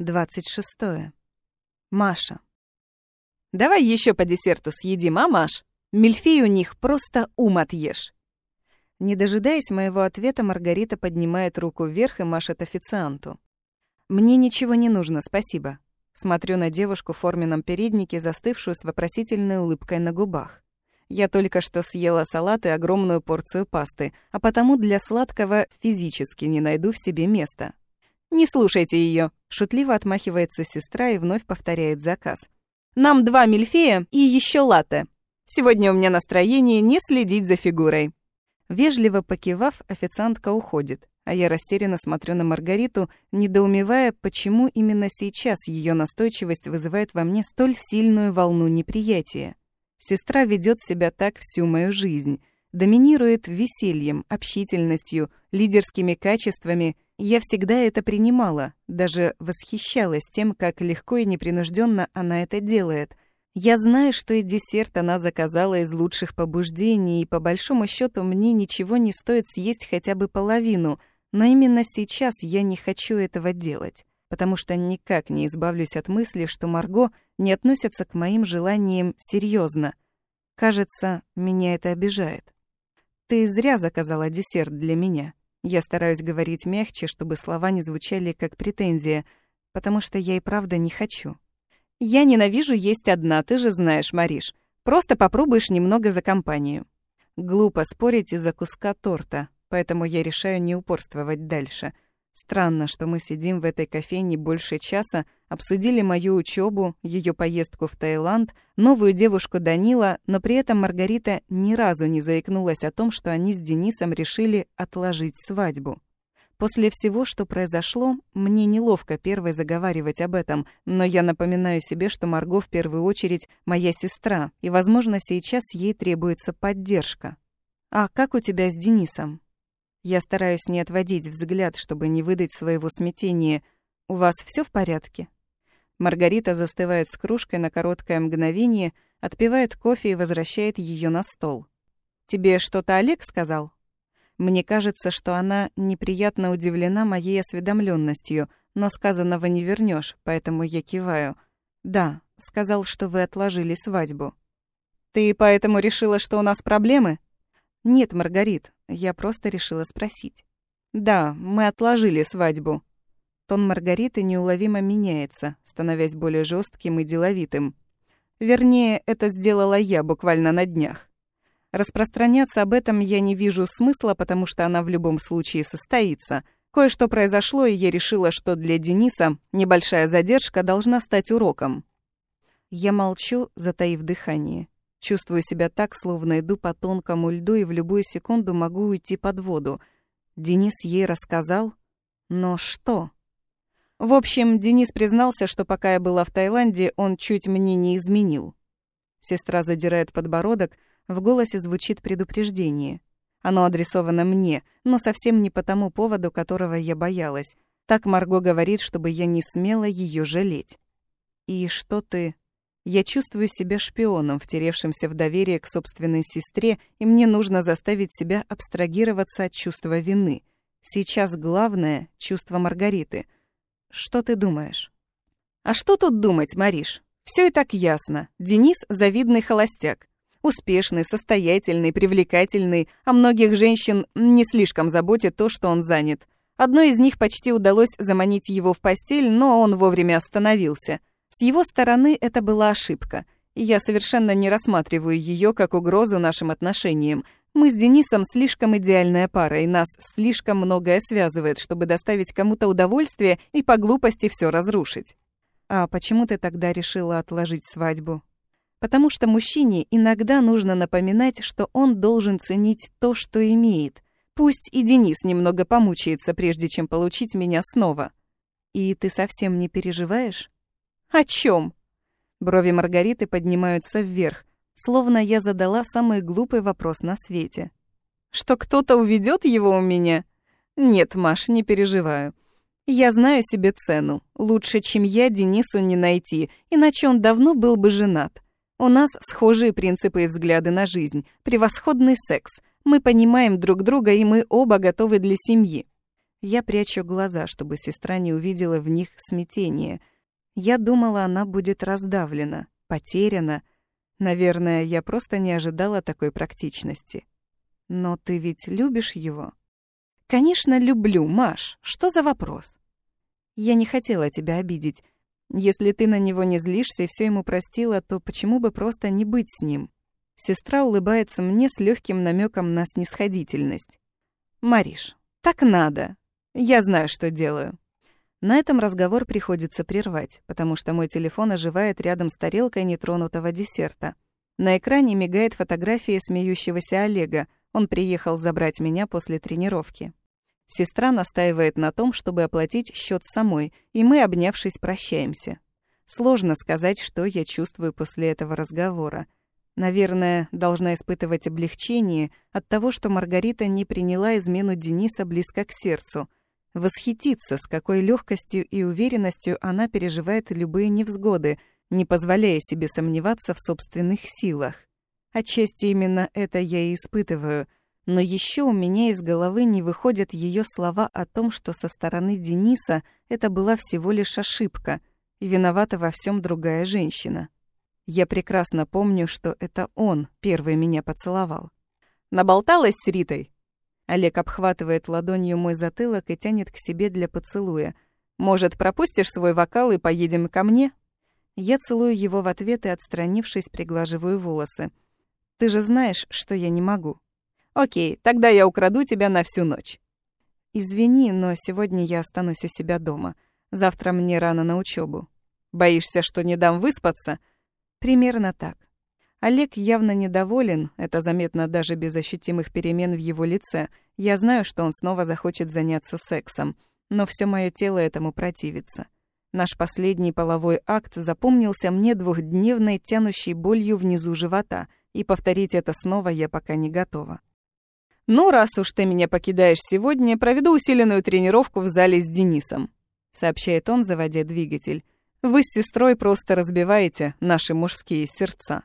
26. Маша. «Давай еще по десерту съедим, а, Маш? Мильфей у них просто ум отъешь». Не дожидаясь моего ответа, Маргарита поднимает руку вверх и машет официанту. «Мне ничего не нужно, спасибо». Смотрю на девушку в форменном переднике, застывшую с вопросительной улыбкой на губах. Я только что съела салат и огромную порцию пасты, а потому для сладкого физически не найду в себе места. «Не слушайте ее, шутливо отмахивается сестра и вновь повторяет заказ. «Нам два мильфея и еще латте. Сегодня у меня настроение не следить за фигурой». Вежливо покивав, официантка уходит, а я растерянно смотрю на Маргариту, недоумевая, почему именно сейчас ее настойчивость вызывает во мне столь сильную волну неприятия. Сестра ведет себя так всю мою жизнь, доминирует весельем, общительностью, лидерскими качествами я всегда это принимала, даже восхищалась тем, как легко и непринужденно она это делает. Я знаю, что и десерт она заказала из лучших побуждений, и по большому счету мне ничего не стоит съесть хотя бы половину, но именно сейчас я не хочу этого делать, потому что никак не избавлюсь от мысли, что Марго не относится к моим желаниям серьезно. Кажется, меня это обижает. Ты зря заказала десерт для меня. Я стараюсь говорить мягче, чтобы слова не звучали как претензия, потому что я и правда не хочу. Я ненавижу есть одна, ты же знаешь, Мариш. Просто попробуешь немного за компанию. Глупо спорить из-за куска торта, поэтому я решаю не упорствовать дальше — Странно, что мы сидим в этой кофейне больше часа, обсудили мою учебу, ее поездку в Таиланд, новую девушку Данила, но при этом Маргарита ни разу не заикнулась о том, что они с Денисом решили отложить свадьбу. После всего, что произошло, мне неловко первой заговаривать об этом, но я напоминаю себе, что Марго в первую очередь моя сестра, и, возможно, сейчас ей требуется поддержка. «А как у тебя с Денисом?» Я стараюсь не отводить взгляд, чтобы не выдать своего смятения. «У вас все в порядке?» Маргарита застывает с кружкой на короткое мгновение, отпивает кофе и возвращает ее на стол. «Тебе что-то Олег сказал?» Мне кажется, что она неприятно удивлена моей осведомленностью, но сказанного не вернешь, поэтому я киваю. «Да, сказал, что вы отложили свадьбу». «Ты поэтому решила, что у нас проблемы?» «Нет, Маргарит, я просто решила спросить». «Да, мы отложили свадьбу». Тон Маргариты неуловимо меняется, становясь более жестким и деловитым. Вернее, это сделала я буквально на днях. Распространяться об этом я не вижу смысла, потому что она в любом случае состоится. Кое-что произошло, и я решила, что для Дениса небольшая задержка должна стать уроком. Я молчу, затаив дыхание. Чувствую себя так, словно иду по тонкому льду и в любую секунду могу уйти под воду. Денис ей рассказал? Но что? В общем, Денис признался, что пока я была в Таиланде, он чуть мне не изменил. Сестра задирает подбородок, в голосе звучит предупреждение. Оно адресовано мне, но совсем не по тому поводу, которого я боялась. Так Марго говорит, чтобы я не смела ее жалеть. «И что ты...» Я чувствую себя шпионом, втеревшимся в доверие к собственной сестре, и мне нужно заставить себя абстрагироваться от чувства вины. Сейчас главное — чувство Маргариты. Что ты думаешь? А что тут думать, Мариш? Все и так ясно. Денис — завидный холостяк. Успешный, состоятельный, привлекательный, а многих женщин не слишком заботит то, что он занят. Одной из них почти удалось заманить его в постель, но он вовремя остановился — с его стороны это была ошибка, я совершенно не рассматриваю ее как угрозу нашим отношениям. Мы с Денисом слишком идеальная пара, и нас слишком многое связывает, чтобы доставить кому-то удовольствие и по глупости все разрушить. А почему ты тогда решила отложить свадьбу? Потому что мужчине иногда нужно напоминать, что он должен ценить то, что имеет. Пусть и Денис немного помучается, прежде чем получить меня снова. И ты совсем не переживаешь? «О чем? Брови Маргариты поднимаются вверх, словно я задала самый глупый вопрос на свете. «Что кто-то уведет его у меня?» «Нет, Маш, не переживаю. Я знаю себе цену. Лучше, чем я, Денису не найти, иначе он давно был бы женат. У нас схожие принципы и взгляды на жизнь, превосходный секс. Мы понимаем друг друга, и мы оба готовы для семьи. Я прячу глаза, чтобы сестра не увидела в них смятение. Я думала, она будет раздавлена, потеряна. Наверное, я просто не ожидала такой практичности. Но ты ведь любишь его? Конечно, люблю, Маш. Что за вопрос? Я не хотела тебя обидеть. Если ты на него не злишься и все ему простила, то почему бы просто не быть с ним? Сестра улыбается мне с легким намеком на снисходительность. Мариш, так надо. Я знаю, что делаю. На этом разговор приходится прервать, потому что мой телефон оживает рядом с тарелкой нетронутого десерта. На экране мигает фотография смеющегося Олега. Он приехал забрать меня после тренировки. Сестра настаивает на том, чтобы оплатить счет самой, и мы, обнявшись, прощаемся. Сложно сказать, что я чувствую после этого разговора. Наверное, должна испытывать облегчение от того, что Маргарита не приняла измену Дениса близко к сердцу — Восхититься, с какой легкостью и уверенностью она переживает любые невзгоды, не позволяя себе сомневаться в собственных силах. Отчасти именно это я и испытываю, но еще у меня из головы не выходят ее слова о том, что со стороны Дениса это была всего лишь ошибка, и виновата во всем другая женщина. Я прекрасно помню, что это он первый меня поцеловал. «Наболталась с Ритой?» Олег обхватывает ладонью мой затылок и тянет к себе для поцелуя. «Может, пропустишь свой вокал и поедем ко мне?» Я целую его в ответ и, отстранившись, приглаживаю волосы. «Ты же знаешь, что я не могу». «Окей, тогда я украду тебя на всю ночь». «Извини, но сегодня я останусь у себя дома. Завтра мне рано на учебу. «Боишься, что не дам выспаться?» «Примерно так». Олег явно недоволен, это заметно даже без ощутимых перемен в его лице. Я знаю, что он снова захочет заняться сексом, но все мое тело этому противится. Наш последний половой акт запомнился мне двухдневной тянущей болью внизу живота, и повторить это снова я пока не готова. «Ну, раз уж ты меня покидаешь сегодня, проведу усиленную тренировку в зале с Денисом», сообщает он, заводя двигатель. «Вы с сестрой просто разбиваете наши мужские сердца».